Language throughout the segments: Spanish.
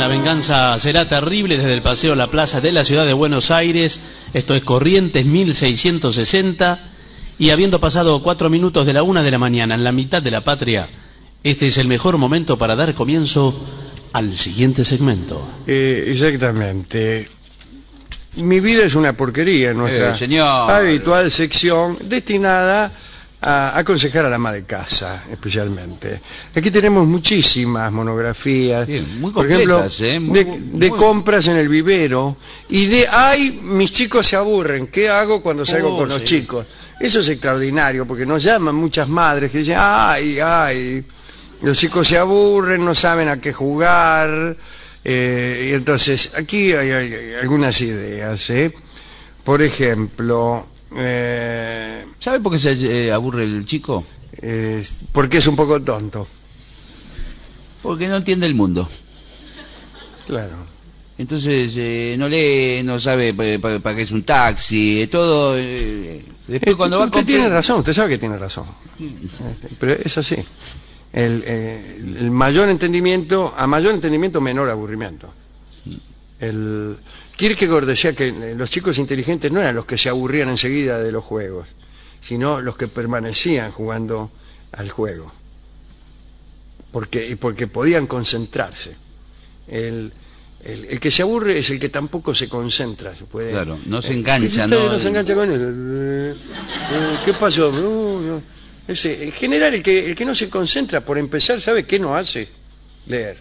La venganza será terrible desde el Paseo La Plaza de la ciudad de Buenos Aires. Esto es Corrientes 1660. Y habiendo pasado cuatro minutos de la una de la mañana en la mitad de la patria, este es el mejor momento para dar comienzo al siguiente segmento. Eh, exactamente. Mi vida es una porquería, nuestra Eh, señor. habitual sección destinada a aconsejar a la ama de casa, especialmente. Aquí tenemos muchísimas monografías, Sí, muy por ejemplo, ¿eh? Muy- de, compras en el vivero y de, ay, mis chicos se aburren, ¿qué hago cuando salgo Oh, con los chicos? Eso es extraordinario, porque nos llaman muchas madres que dicen, ay, ay, los chicos se aburren, no saben a qué jugar. eh, y entonces, aquí hay, hay algunas ideas. ¿eh? Por ejemplo, eh, ¿Sabe por qué se eh, aburre el chico? eh, porque es un poco tonto. Porque no entiende el mundo. Claro. Entonces eh, no lee, no sabe para qué es un taxi, todo. después cuando va usted tiene razón, usted sabe que tiene razón. Este, Pero es así. El, el mayor entendimiento, a mayor entendimiento, menor aburrimiento. El, Kierkegaard decía que eh, los chicos inteligentes no eran los que se aburrían enseguida de los juegos, sino los que permanecían jugando al juego. Porque, porque podían concentrarse. El, el- el que se aburre es el que tampoco se concentra. Se puede, Claro, no se Eh, engancha, no- se engancha con eso. Eh, ¿Qué pasó? No, no. Ese, en general, el que, el que no se concentra, por empezar, ¿sabe qué no hace? Leer.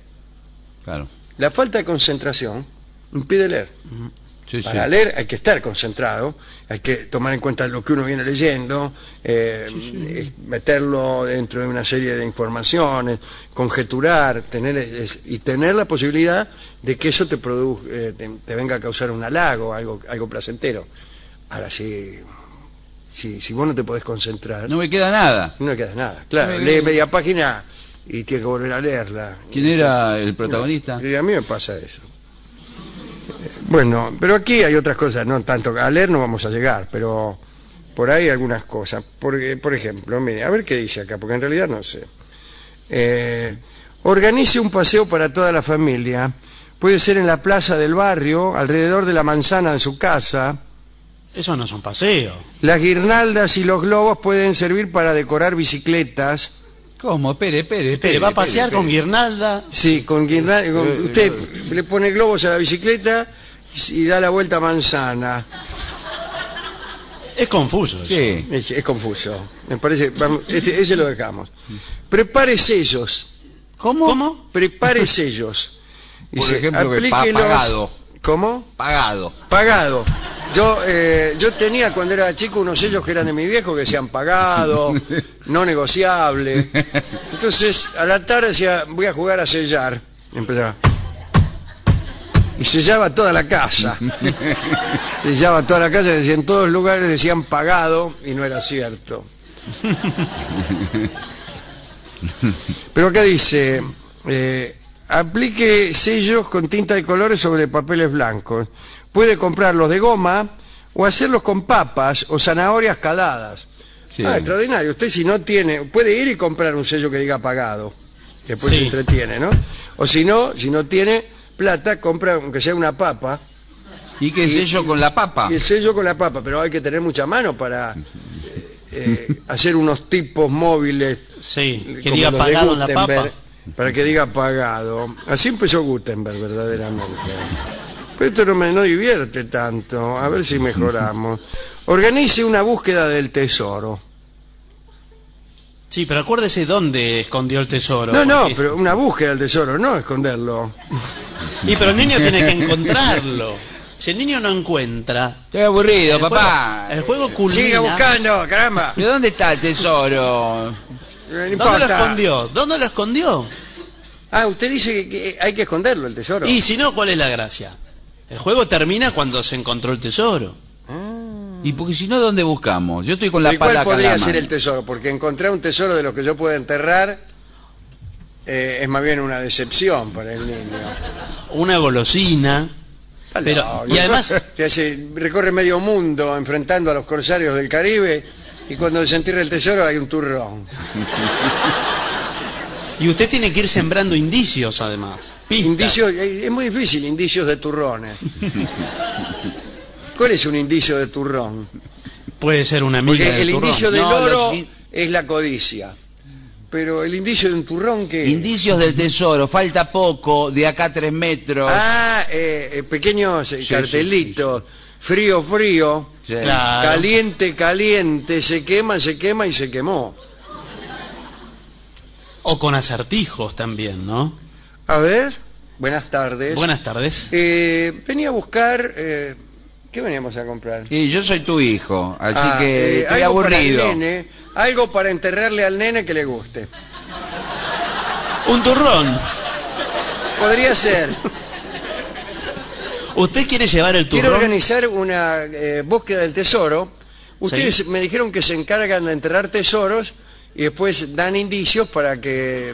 Claro. La falta de concentración impide leer. Sí, sí. Para leer hay que estar concentrado, hay que tomar en cuenta lo que uno viene leyendo, eh, meterlo dentro de una serie de informaciones, conjeturar, tener es- y tener la posibilidad de que eso te, produ- eh, te, te venga a causar un halago, algo, algo placentero. Ahora, si, si, si vos no te podés concentrar, No me queda nada. no le queda nada. Claro, lee media página y tiene que volver a leerla. ¿Quién era el protagonista? Y a mí me pasa eso. Bueno, pero aquí hay otras cosas, no tanto a leer no vamos a llegar, pero por ahí algunas cosas. Por, por ejemplo, mire, a ver qué dice acá, porque en realidad no sé. Eh, organice un paseo para toda la familia. Puede ser en la plaza del barrio, alrededor de la manzana de su casa. Eso no es un paseo. Las guirnaldas y los globos pueden servir para decorar bicicletas. ¿Cómo? Espere, espere, espere. Espere, va a pasear con guirnalda. Sí, con guirnalda. con- Eh, usted le pone globos a la bicicleta y da la vuelta a manzana. Es confuso eso. Sí. Es, es confuso. Me parece. Vamos, este- ese lo dejamos. Prepare sellos. ¿Cómo? ¿Cómo? Prepare sellos. Por ejemplo, que pa- pagado. ¿Cómo? Pagado. Pagado. Yo, eh, yo tenía cuando era chico unos sellos que eran de mi viejo que decían pagado, no negociable. Entonces, a la tarde decía, voy a jugar a sellar. Y empezaba. Y sellaba toda la casa. sellaba toda la casa, decía, en todos lugares decían pagado y no era cierto. Pero acá dice, eh, aplique sellos con tinta de colores sobre papeles blancos. Puede comprarlos de goma o hacerlos con papas o zanahorias caladas. Sí. Ah, extraordinario. Usted si no tiene, puede ir y comprar un sello que diga pagado. que Después Sí. se entretiene, ¿no? O si no, si no tiene plata, compra aunque sea una papa ¿Y qué yo con la papa? y el sello con la papa, pero hay que tener mucha mano para eh, eh, hacer unos tipos móviles Sí, que diga pagado en la papa. Para que diga pagado. Así empezó Gutenberg, verdaderamente. Pero esto no me no divierte tanto. A ver si mejoramos. Organice una búsqueda del tesoro. Sí, pero acuérdese dónde escondió el tesoro. No, no, pero una búsqueda del tesoro, no esconderlo. Y pero el niño tiene que encontrarlo. Si el niño no encuentra... Estoy aburrido, el papá. juego- el juego culmina... Siga buscando, caramba. ¿Pero dónde está el tesoro? No ¿Dónde lo importa. escondió? ¿Dónde lo escondió? Ah, usted dice que, que hay que esconderlo, el tesoro. Y si no, ¿cuál es la gracia? El juego termina cuando se encontró el tesoro. Y porque si no, ¿dónde buscamos? Yo estoy con la ¿Y cuál podría ser el tesoro? Porque encontrar un tesoro de los que yo pueda enterrar eh, es más bien una decepción para el niño. Una golosina. Pero- y además- hace- recorre medio mundo enfrentando a los corsarios del Caribe y cuando desentierra el tesoro hay un turrón. Y usted tiene que ir sembrando indicios, además. pistas. Indicios, eh, es muy difícil, indicios de turrones. ¿Cuál es un indicio de turrón? Puede ser una amiga Porque del el turrón. indicio del No, oro los es la codicia. Pero el indicio de un turrón que... Indicios del tesoro, falta poco, de acá a tres metros. Ah, eh, eh, pequeños eh, Sí, cartelitos. Frío, frío. Claro. Caliente, caliente. Se quema, se quema y se quemó. O con acertijos también, ¿no? A ver, buenas tardes. Buenas tardes. Eh, venía a buscar... eh, ¿Qué veníamos a comprar? Y yo soy tu hijo, así Ah, que eh, estoy algo para el aburrido. nene, algo para enterrarle al nene que le guste. Un turrón. Podría ser. ¿Usted quiere llevar el Quiero turrón? organizar una eh, búsqueda del tesoro. Ustedes Sí. me dijeron que se encargan de enterrar tesoros y después dan indicios para que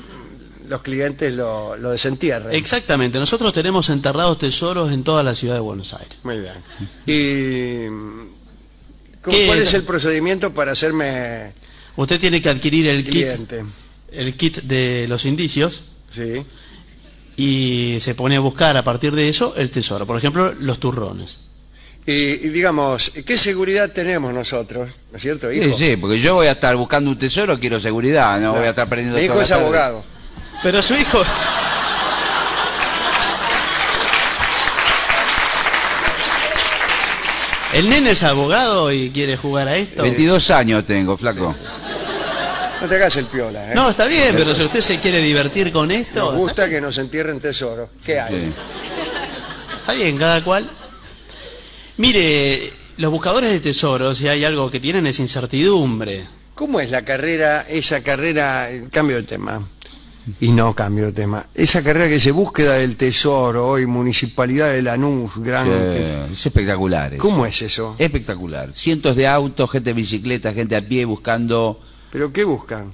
los clientes lo, lo desentierren. Exactamente. Nosotros tenemos enterrados tesoros en toda la ciudad de Buenos Aires. Muy bien. Y, mm, ¿cómo- ¿Qué? ¿Cuál es el procedimiento para hacerme Usted tiene que adquirir el kit, el kit de los indicios Sí. y se pone a buscar a partir de eso el tesoro. Por ejemplo, los turrones. Y, y digamos, ¿qué seguridad tenemos nosotros? ¿No es cierto, Sí, hijo? sí, porque yo voy a estar buscando un tesoro, quiero seguridad, no voy a estar perdiendo Mi hijo es abogado. Pero su hijo... El nene es abogado y quiere jugar a esto. 22 años tengo, flaco. No te hagas el piola, ¿eh? No, está bien, pero si usted se quiere divertir con esto, Nos gusta que nos entierren tesoros. ¿Qué hay? Sí. está bien, cada cual. Mire, los buscadores de tesoros, si hay algo que tienen es incertidumbre. ¿Cómo es la carrera, esa carrera, cambio de tema, y no cambio de tema, esa carrera que dice búsqueda del tesoro, hoy Municipalidad de Lanús, gran... Sí, es espectacular. eso. ¿Cómo es eso? Espectacular. Cientos de autos, gente en bicicleta, gente a pie buscando ¿Pero qué buscan?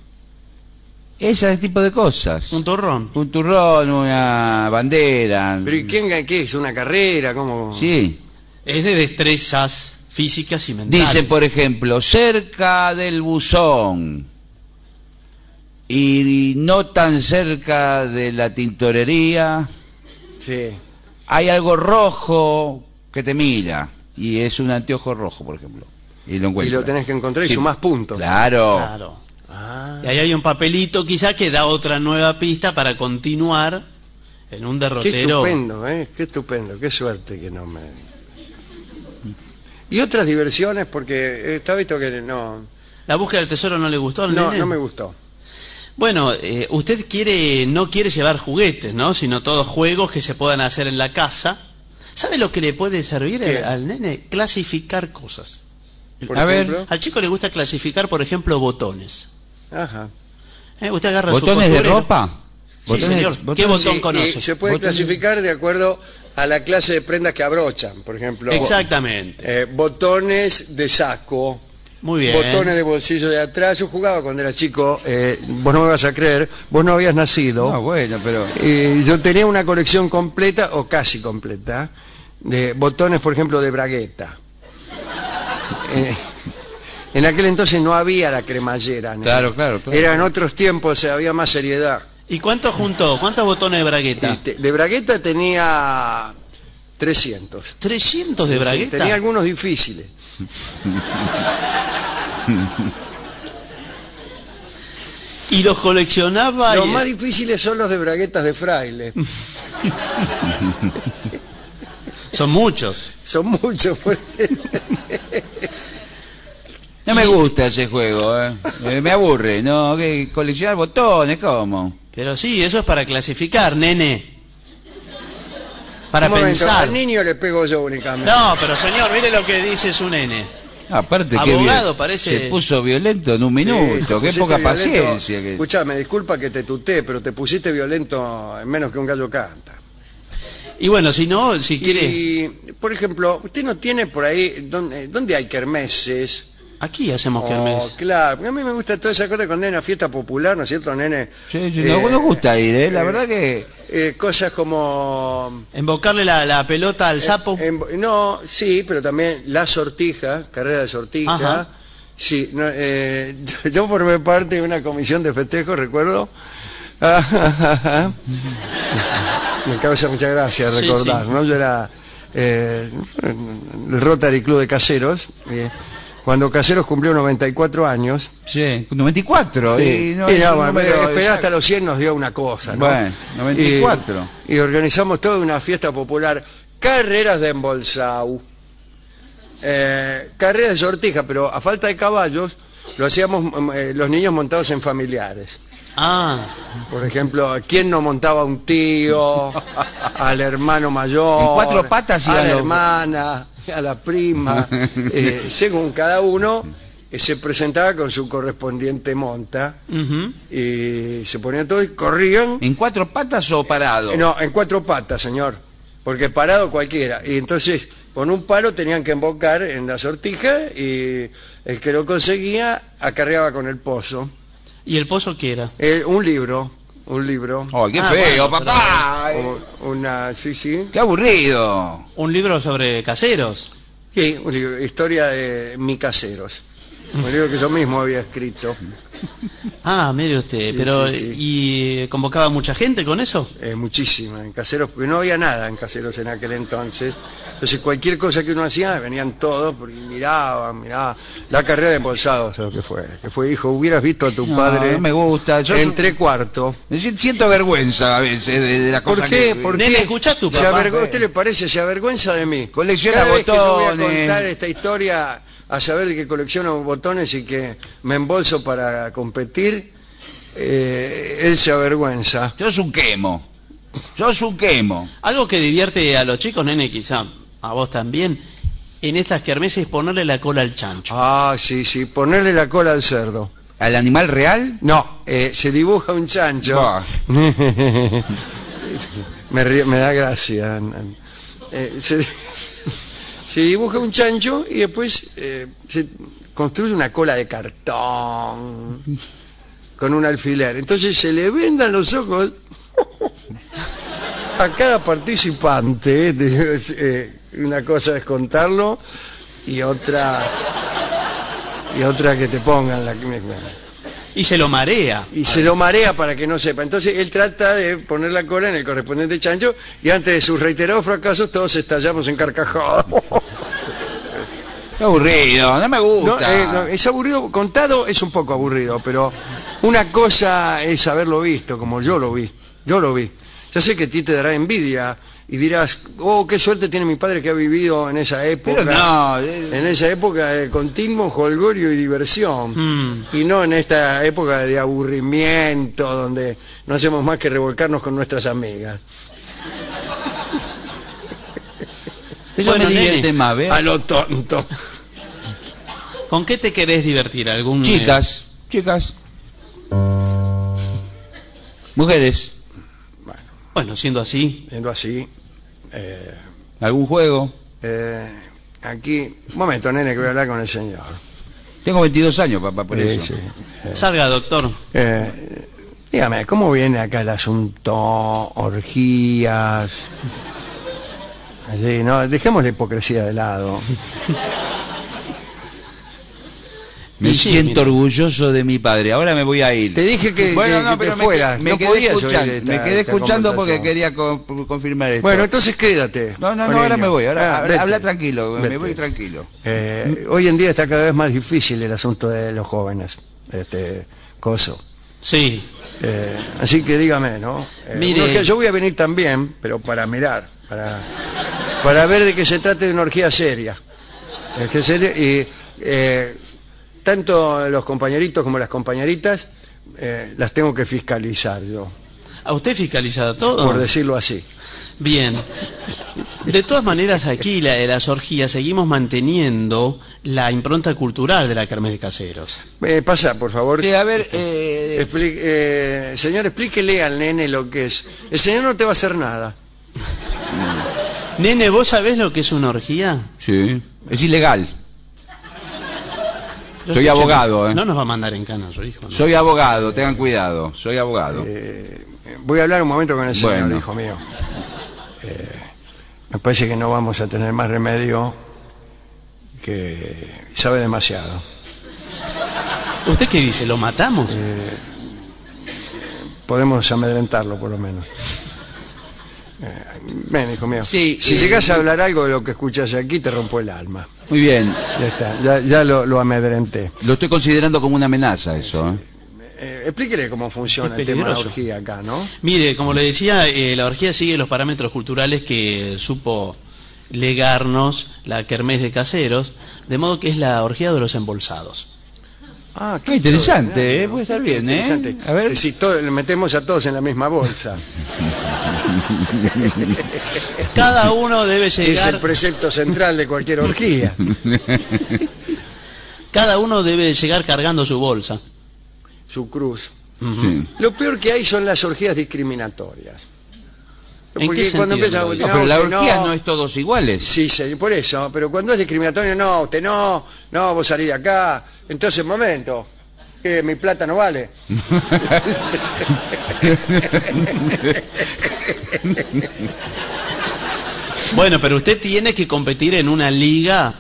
ese tipo de cosas. Un turrón. Un turrón, una bandera. ¿Pero y quién, qué es? ¿Una carrera? ¿Cómo? Sí. Es de destrezas físicas y mentales. Dicen, por ejemplo, cerca del buzón y no tan cerca de la tintorería Sí. hay algo rojo que te mira y es un anteojo rojo, por ejemplo. Y lo Y lo tenés que encontrar y Sí. sumás puntos. Claro. Claro. Ah, Y ahí hay un papelito quizá que da otra nueva pista para continuar en un qué derrotero. estupendo, ¿eh? Qué estupendo, qué suerte que no me... Y otras diversiones, porque está visto que no, ¿La búsqueda del tesoro no le gustó al no, nene? no me gustó. Bueno, eh, usted quiere no quiere llevar juguetes, ¿no? Sino todos juegos que se puedan hacer en la casa. ¿Sabe lo que le puede servir al, al nene? Clasificar cosas. Por A ver. Al chico le gusta clasificar, por ejemplo, botones. Ajá. ¿Eh? Usted agarra su ¿Botones de ropa? Sí, Botones- señor. ¿Qué botón Sí, conoce? se puede Botones. clasificar de acuerdo a la clase de prendas que abrochan, por ejemplo. Exactamente. eh, botones de saco, Muy bien. botones de bolsillo de atrás. Yo jugaba cuando era chico, eh, vos no me vas a creer, vos no habías nacido. No, bueno, pero... Eh, yo tenía una colección completa, o casi completa, de botones, por ejemplo, de bragueta. Eh, en aquel entonces no había la cremallera. ¿no? Claro, claro, claro. Eran otros tiempos, había más seriedad. ¿Y cuánto juntó? ¿Cuántos botones de bragueta? Este, De bragueta tenía 300. 300 de bragueta. Tenía algunos difíciles. Y los coleccionaba. Los y- más difíciles son los de braguetas de fraile. Son muchos. Son muchos. porque- No me gusta ese juego, ¿eh? Me aburre, ¿no? ¿Qué? ¿Coleccionar botones? ¿Cómo? Pero sí, eso es para clasificar, nene. Para Un momento, pensar. Al niño le pego yo únicamente. No, pero señor, mire lo que dice su nene. Aparte que Abogado, parece- se puso violento en un Sí, minuto, qué pusiste poca violento. paciencia. Que... Escuchame, disculpa que te tuté, pero te pusiste violento en menos que un gallo canta. Y bueno, si no, si quiere. Y, por ejemplo, usted no tiene por ahí, ¿dónde, dónde hay kermeses? Aquí hacemos Oh, kermés. claro, porque a mí me gusta toda esa cosa cuando hay una fiesta popular, ¿no es cierto, nene? Sí, sí, Eh, no, nos gusta ir, ¿eh? La verdad que... eh, cosas como... Embocarle la, la pelota al sapo. en- no, sí, pero también la sortija, carrera de sortija. Ajá. Sí, no, eh, yo formé parte de una comisión de festejo, recuerdo, Me causa mucha gracia Sí, recordar, sí. ¿no? Yo era eh, el Rotary Club de Caseros. eh, cuando Caseros cumplió 94 años, Sí, 94. Sí. Y no Y es no, un bueno, número esperar hasta los 100 nos dio una cosa, ¿no? Bueno, 94. Y, y organizamos toda una fiesta popular, carreras de embolsau, eh, carreras de sortija, pero a falta de caballos lo hacíamos mm, eh, los niños montados en familiares. Ah, Por ejemplo, ¿quién no montaba a un tío, al hermano mayor, En cuatro patas a iban la hermana, a la prima? Eh, según cada uno eh, se presentaba con su correspondiente monta y se ponían todos y corrían. ¿En cuatro patas o parado? Eh, No, en cuatro patas, señor, porque parado cualquiera. Y entonces con un palo tenían que embocar en la sortija y el que lo conseguía acarreaba con el pozo. ¿y el pozo qué era? Eh, un libro, un libro. ¡Oh, qué Ah, feo, bueno, papá! O- Una, sí, sí. ¡Qué aburrido! Un libro sobre caseros. Sí, un libro, historia de mi caseros. Un libro que yo mismo había escrito. Ah, mire usted, pero sí, sí. ¿y convocaba mucha gente con eso? Eh, muchísima en caseros, porque no había nada en caseros en aquel entonces. Entonces cualquier cosa que uno hacía, venían todos, porque miraban, miraban. La carrera de embolsados, lo que fue. Que fue, hijo, hubieras visto a tu No, padre no me gusta. Yo en tres cuartos. me si- siento vergüenza a veces de, de la ¿Por cosa qué? que... ¿Por Nene, qué? tu papá. avergü- ¿A usted le parece? Se avergüenza de mí. Colecciona Cada vez que yo voy a botones. contar esta historia a saber de que colecciono botones y que me embolso para competir, eh, él se avergüenza. Sos un quemo. Sos un quemo. Algo que divierte a los chicos, nene, quizá a vos también, en estas kermeses es ponerle la cola al chancho. Ah, sí, sí, ponerle la cola al cerdo. ¿Al animal real? No, eh, se dibuja un chancho. Me, ríe- me da gracia. Eh, se, se dibuja un chancho y después eh, se construye una cola de cartón con un alfiler. Entonces se le vendan los ojos a cada participante. eh, eh, una cosa es contarlo y otra y otra que te pongan la Y se lo marea. y se lo marea para que no sepa. Entonces él trata de poner la cola en el correspondiente chancho y antes de sus reiterados fracasos todos estallamos en carcajadas. Qué aburrido, no me No, gusta. eh, no, es aburrido, contado es un poco aburrido, pero una cosa es haberlo visto, como yo lo vi. Yo lo vi. Ya sé que a ti te dará envidia y dirás, oh, qué suerte tiene mi padre que ha vivido en esa época. Pero no, eh. En esa época de continuo jolgorio y diversión. Mm. Y no en esta época de aburrimiento, donde no hacemos más que revolcarnos con nuestras amigas. Eso Bueno, me nene. más, ¿ves? A lo tonto. ¿Con qué te querés divertir? ¿Algún, eh, Chicas, chicas. Mujeres, bueno, siendo así, Siendo así, eh, algún juego. eh, aquí, un momento, nene, que voy a hablar con el señor. Tengo 22 años, papá, por Sí, eso. sí. salga, doctor. Eh, dígame, ¿cómo viene acá el asunto? Orgías. Así, no, dejemos la hipocresía de lado. Me sí, siento mira. orgulloso de mi padre. Ahora me voy a ir. Te dije que, Bueno, que- no, que pero te me, fueras. me no quedé escuchando, esta- me quedé escuchando porque quería co- confirmar esto. Bueno, entonces quédate. no, no, no, ahora me voy. Ahora Ah, habla, vete. habla tranquilo, me voy tranquilo. Eh, hoy en día está cada vez más difícil el asunto de los jóvenes. Este, coso. Sí. Eh, así que dígame, ¿no? Eh, Mire. una orgía- yo voy a venir también, pero para mirar, para, para ver de que se trate de una orgía seria. Y eh, tanto los compañeritos como las compañeritas eh, las tengo que fiscalizar yo, ¿A usted fiscaliza todo? por decirlo así. Bien. De todas maneras, aquí la, de las orgías seguimos manteniendo la impronta cultural de la Kermés de Caseros. Eh, pasa, por favor. Sí, a ver, eh, Expli- eh, señor, explíquele al nene lo que es. El señor no te va a hacer nada. Nene, ¿vos sabés lo que es una orgía? sí, es ilegal. Yo Soy abogado, ¿eh? No nos va a mandar en cana su hijo. ¿no? Soy abogado, tengan cuidado, soy abogado. Eh, voy a hablar un momento con el señor, Bueno. hijo mío. Eh, me parece que no vamos a tener más remedio que sabe demasiado. ¿Usted qué dice? ¿Lo matamos? podemos amedrentarlo por lo menos. Eh, ven, hijo mío. Sí, si eh, llegas a hablar algo de lo que escuchas aquí, te rompo el alma. Muy bien. Ya está, ya, ya lo, lo amedrenté. Lo estoy considerando como una amenaza eso. ¿eh? Eh, explíquele cómo funciona el tema de la orgía acá, ¿no? Mire, como le decía, eh, la orgía sigue los parámetros culturales que supo legarnos la Kermés de Caseros, de modo que es la orgía de los embolsados. Ah, Qué interesante, ¿eh? puede estar bien, ¿eh? Interesante. A ver. Si todo- le metemos a todos en la misma bolsa. Cada uno debe Es el llegar, precepto central de cualquier orgía. cada uno debe llegar cargando su bolsa. Su cruz. Sí. Lo peor que hay son las orgías discriminatorias. ¿En Porque qué cuando sentido empiezan a lo No, pero la orgía no. es todos iguales. Sí, sí, por eso. Pero cuando es discriminatorio, no, usted no, no, vos salís de acá. Entonces, momento, que mi plata no vale. Bueno, pero usted tiene que competir en una liga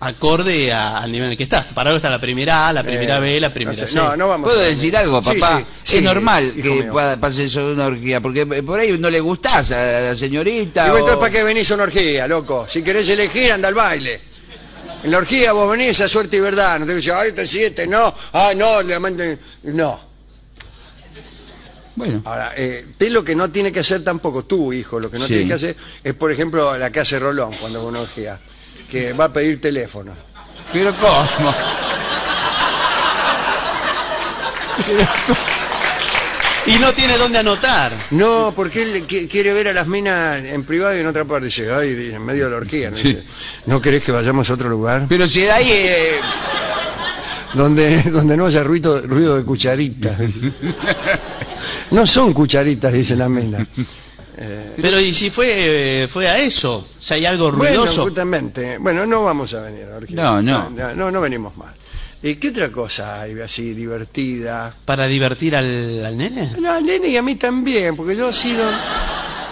acorde a- al nivel en el que está. Para algo está la primera A, la primera Eh, B, la primera no, sé, C. no, no vamos ¿Puedo a- decir algo, papá? sí, sí, es normal que mío. pase eso de una orgía, porque por ahí no le gustás a la señorita. Y entonces, o- ¿para qué venís a una orgía, loco? Si querés elegir, anda al baile. En la orgía vos venís a suerte y verdad. No te dices, ay, este sí, este no. Ah, no, le manden... No. Bueno, Ahora, eh, usted lo que no tiene que hacer tampoco, tú, hijo, lo que no Sí. tiene que hacer es, por ejemplo, la que hace Rolón cuando va a una orgía, que va a pedir teléfono. pero ¿cómo? Y no tiene dónde anotar. No, porque él qui- quiere ver a las minas en privado y en otra parte. Dice, ay, en medio de la orgía. ¿no? Dice, ¿No querés que vayamos a otro lugar? Pero si de ahí... eh, Donde, donde no haya ruido, ruido de cucharitas. No son cucharitas, dice la mina. Pero ¿y si fue, eh, fue a eso? Si hay algo Bueno, ruidoso. justamente. Bueno, no vamos a venir. No, no. No, no, no venimos más. ¿Y qué otra cosa hay así divertida? ¿Para divertir al, al nene? No, al nene y a mí también, porque yo así don-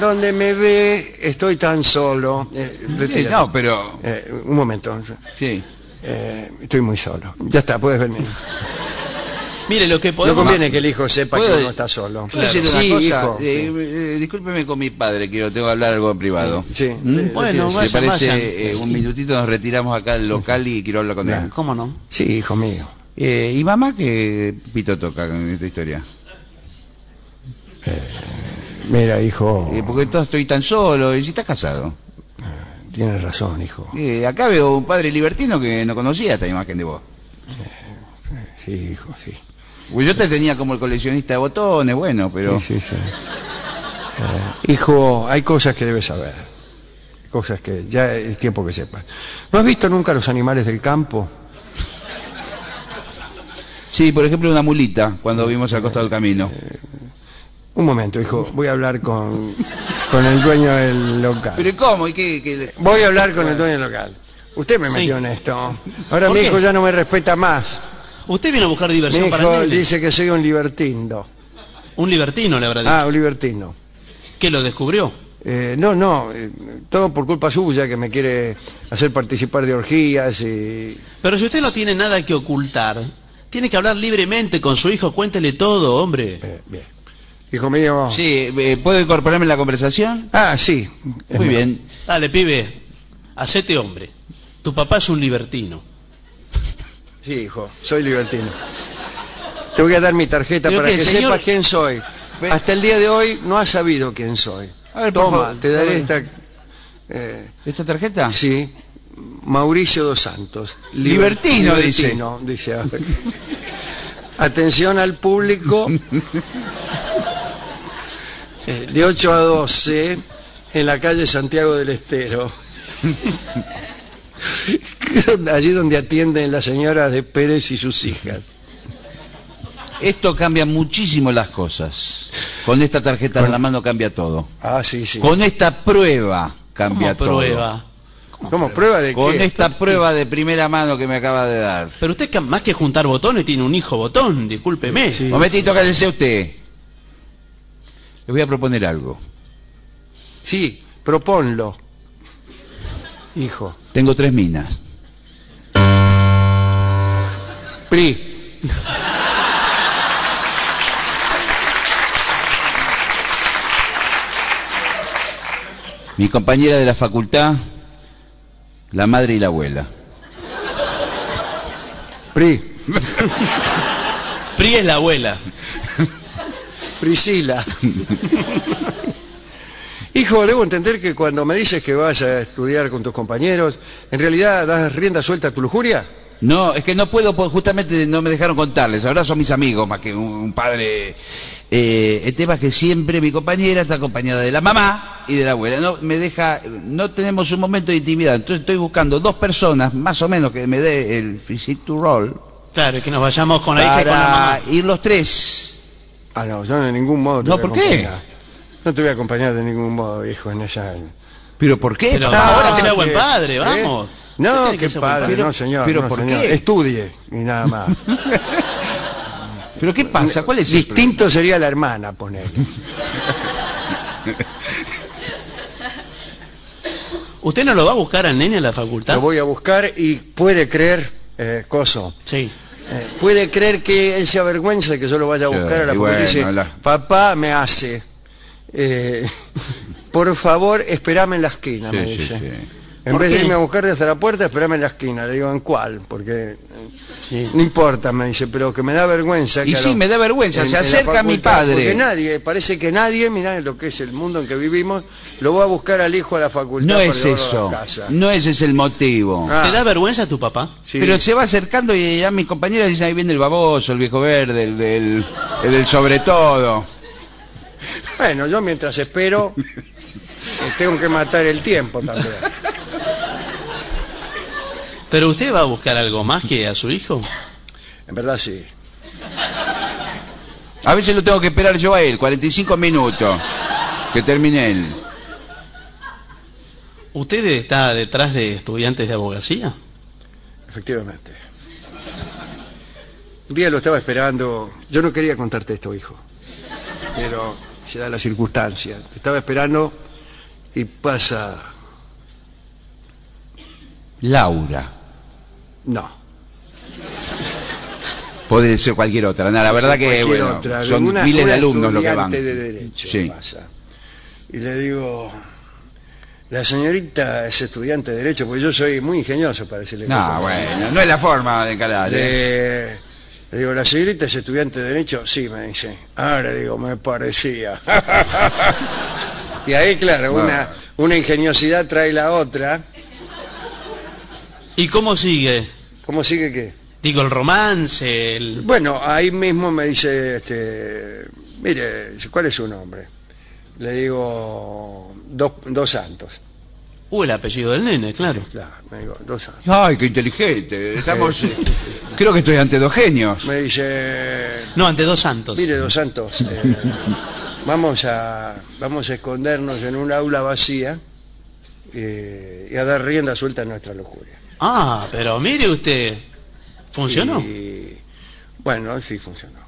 donde me ve estoy tan solo. Eh, sí, no, pero... Eh, un momento. Sí. Eh, estoy muy solo. Ya está, puedes venir. Mire, lo que No podemos... conviene que el hijo sepa que ¿Puedo- uno está solo. ¿Puedo decirle una Sí, cosa? hijo, Eh, eh, discúlpeme con mi padre, quiero tengo que hablar algo en privado. Sí, ¿Mm? eh, Bueno, le parece vayan. eh, un minutito nos retiramos acá del local y quiero hablar con él. ¿Cómo no? Sí, hijo mío. Eh, ¿Y mamá qué pito toca con esta historia? Mira, hijo, Eh, porque entonces estoy tan solo, y si estás casado. tienes razón, hijo. Eh, acá veo un padre libertino que no conocía esta imagen de vos. Sí, hijo, sí. Pues yo te tenía como el coleccionista de botones, bueno, pero... Sí, sí, sí. Eh, hijo, hay cosas que debes saber. Cosas que ya es tiempo que sepas. ¿No has visto nunca los animales del campo? Sí, por ejemplo, una mulita, cuando vimos al costado del camino. Un momento, hijo, voy a hablar con, con el dueño del local. ¿Pero cómo? ¿Y qué, qué- Voy a hablar con el dueño del local. Usted me Sí. metió en esto. Ahora ¿Por mi qué? hijo ya no me respeta más. Usted vino a buscar Mi diversión para el nene. dice que soy un libertino. Un libertino le habrá dicho. Ah, un libertino. ¿Qué lo descubrió? Eh, no, no, eh, todo por culpa suya que me quiere hacer participar de orgías y... Pero si usted no tiene nada que ocultar, tiene que hablar libremente con su hijo, cuéntele todo, hombre. eh, bien. Hijo mío... Sí, eh, ¿puedo incorporarme en la conversación? Ah, sí. Muy mejor. bien. Dale, pibe, hacete hombre. Tu papá es un libertino. Sí, hijo, soy libertino. Te voy a dar mi tarjeta Pero para que, que señor- sepas quién soy. Hasta el día de hoy no has sabido quién soy. A ver, Toma, favor. te daré esta... eh, ¿Esta tarjeta? sí, Mauricio dos Santos. Liber- Libertino, libertino, dice. Atención al público. Eh, De 8 a 12 en la calle Santiago del Estero. Allí donde atienden las señoras de Pérez y sus hijas. Esto cambia muchísimo las cosas. Con esta tarjeta en la mano cambia todo. Ah, sí, sí. Con esta prueba cambia ¿Cómo todo. prueba? ¿Cómo? ¿Prueba de Con qué? esta prueba de primera mano que me acaba de dar. Pero usted más que juntar botones tiene un hijo botón, discúlpeme. Sí. Momentito, cállese usted. Le voy a proponer algo. Sí, proponlo. Hijo. Tengo tres minas. PRI. Mi compañera de la facultad, la madre y la abuela. PRI. PRI es la abuela. Priscila. Hijo, debo entender que cuando me dices que vas a estudiar con tus compañeros, ¿en realidad das rienda suelta a tu lujuria? No, es que no puedo, pues, justamente no me dejaron contarles. Ahora son mis amigos más que un, padre. Eh, el tema es que siempre mi compañera está acompañada de la mamá y de la abuela. No me deja, no tenemos un momento de intimidad. Entonces estoy buscando dos personas, más o menos, que me dé el physique to roll Claro, que nos vayamos con la hija y con la mamá. para ir los tres. Ah, no, yo de ningún modo te No, voy a ¿por qué? acompañar. No te voy a acompañar de ningún modo, hijo, en esa... ¿Pero por qué? Pero papá? ahora Ah, sea buen padre, ¿eh? No, qué que padre, no señor. Pero no, ¿por señor. qué? Estudie y nada más. ¿Pero qué pasa? ¿Cuál es el Distinto sería la hermana, poner. ¿Usted no lo va a buscar al nene a la facultad? Lo voy a buscar y puede creer, eh, Coso, Sí. eh, puede creer que él se avergüenza de que yo lo vaya a Sí, buscar a la facultad dice, la- papá me hace, eh, por favor, espérame en la esquina, Sí, me sí, dice. sí. En ¿Por vez de irme a buscar desde la puerta, espérame en la esquina. Le digo, ¿en cuál? Porque eh, Sí. no importa, me dice, pero que me da vergüenza. Y sí, me da vergüenza, se acerca mi facultad, padre. Porque nadie, parece que nadie, mirá lo que es el mundo en que vivimos, lo va a buscar al hijo a la facultad. No es eso. No ese es el motivo. Ah, ¿Te da vergüenza tu papá? sí. Pero se va acercando y ya mis compañeras dicen, ahí viene el baboso, el viejo verde, el del, el del sobre todo. Bueno, yo mientras espero, tengo que matar el tiempo también. ¿Pero usted va a buscar algo más que a su hijo? En verdad sí. A veces lo tengo que esperar yo a él, 45 minutos, que termine él. ¿Usted está detrás de estudiantes de abogacía? Efectivamente. Un día lo estaba esperando. Yo no quería contarte esto, hijo. Pero se da la circunstancia. Estaba esperando y pasa. Laura. No. Puede ser cualquier otra. No, la verdad que cualquier bueno, otra. son Una- miles de alumnos lo que van. estudiante de derecho Sí. pasa. Y le digo. La señorita es estudiante de derecho, porque yo soy muy ingenioso para decirle No, cosas. bueno, no es la forma de encarar. ¿eh? Le, le digo, ¿la señorita es estudiante de Derecho? Sí, me dice. Ahora digo, me parecía. y ahí, claro, Bueno. una, una ingeniosidad trae la otra. ¿Y cómo sigue? ¿Cómo sigue qué? Digo, el romance, el... Bueno, ahí mismo me dice, este, mire, ¿cuál es su nombre? Le digo, dos, dos santos. Uh, el apellido del nene, claro. Claro, me digo, dos santos. Ay, qué inteligente. Estamos, creo que estoy ante dos genios. Me dice, No, ante dos santos. Mire, dos santos, eh, vamos, a, vamos a escondernos en un aula vacía eh, y a dar rienda suelta a nuestra lujuria. Ah, pero mire usted. ¿Funcionó? Y, bueno, sí funcionó.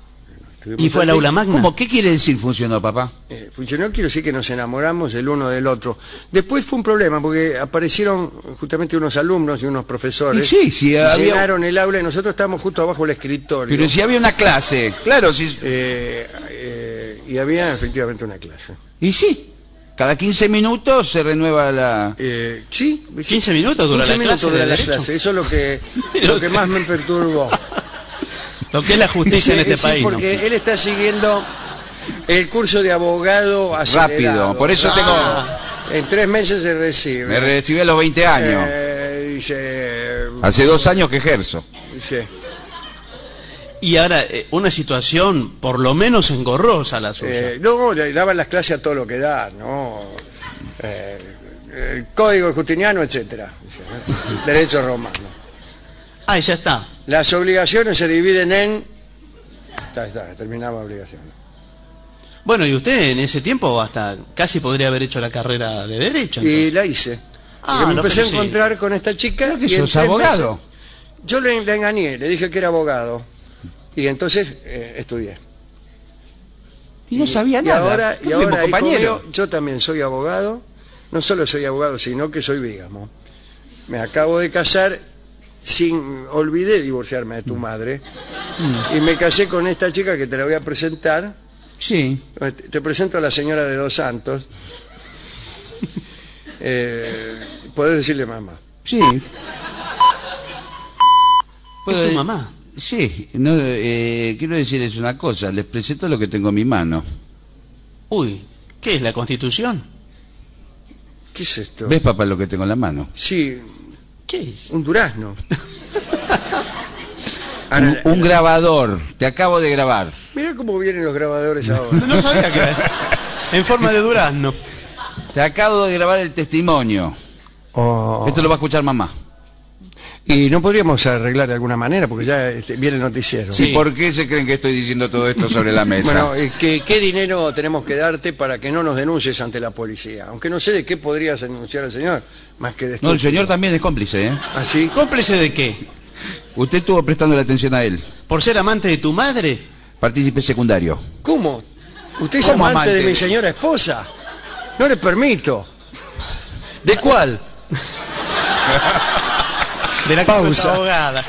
Estuvimos ¿Y fue al aula magna? ¿Cómo? ¿Qué quiere decir funcionó, papá? Eh, funcionó, quiero decir que nos enamoramos el uno del otro. Después fue un problema porque aparecieron justamente unos alumnos y unos profesores. Y sí, sí, y había- Llenaron el aula y nosotros estábamos justo abajo del escritorio. Pero si había una clase, claro, sí. Eh, eh, y había efectivamente una clase. Y sí, cada 15 minutos se renueva la... Eh, sí, 15 minutos dura 15 la minutos clase dura de la clase. Eso es lo que, lo que más me perturbó. Lo que es la justicia en este sí, país. ¿no? porque él está siguiendo el curso de abogado acelerado. Rápido, por eso tengo- Ah, En tres meses se recibe. Me recibí a los 20 años. Eh, dice, Hace dos años que ejerzo. dice, Y ahora, eh, una situación por lo menos engorrosa la suya. eh, no, le daban las clases a todo lo que da, ¿no? Eh, el código justiniano, etcétera. Derecho romano. Ah, ya está. Las obligaciones se dividen en... Está, está, terminamos obligaciones. Bueno, y usted en ese tiempo hasta casi podría haber hecho la carrera de Derecho. Y entonces. la hice. Ah, me empecé a encontrar con esta chica. Creo que y sos abogado. meses- yo le, le engañé, le dije que era abogado. Y entonces eh, estudié. Y no sabía y nada. ahora, y ahora hijo compañeros. mío, yo también soy abogado. No solo soy abogado, sino que soy bígamo. Me acabo de casar sin... Olvidé divorciarme de tu madre. Mm. Y me casé con esta chica que te la voy a presentar. Sí. Te te presento a la señora de Dos Santos. Eh, podés decirle mamá. Sí. Puedo- ¿Es tu mamá? Sí, no, eh, quiero decirles una cosa, les presento lo que tengo en mi mano. Uy, ¿qué es la Constitución? ¿Qué es esto? ¿Ves, papá, lo que tengo en la mano? Sí, ¿Qué es? un durazno. Un, un grabador, te acabo de grabar. Mira cómo vienen los grabadores ahora. No sabía que era. En forma de durazno. Te acabo de grabar el testimonio. Oh. Esto lo va a escuchar mamá. Y no podríamos arreglar de alguna manera, porque ya este, viene el noticiero. Sí. ¿Y por qué se creen que estoy diciendo todo esto sobre la mesa? Bueno, eh, ¿qué, ¿qué dinero tenemos que darte para que no nos denuncies ante la policía? Aunque no sé de qué podrías denunciar al señor, más que de no, el señor también es cómplice, ¿eh? ¿Así? ¿Cómplice de qué? Usted estuvo prestando la atención a él. ¿Por ser amante de tu madre? Partícipe secundario. ¿Cómo? ¿Usted es ¿Cómo amante, amante? de mi señora esposa? No le permito. ¿De cuál? De la Pausa.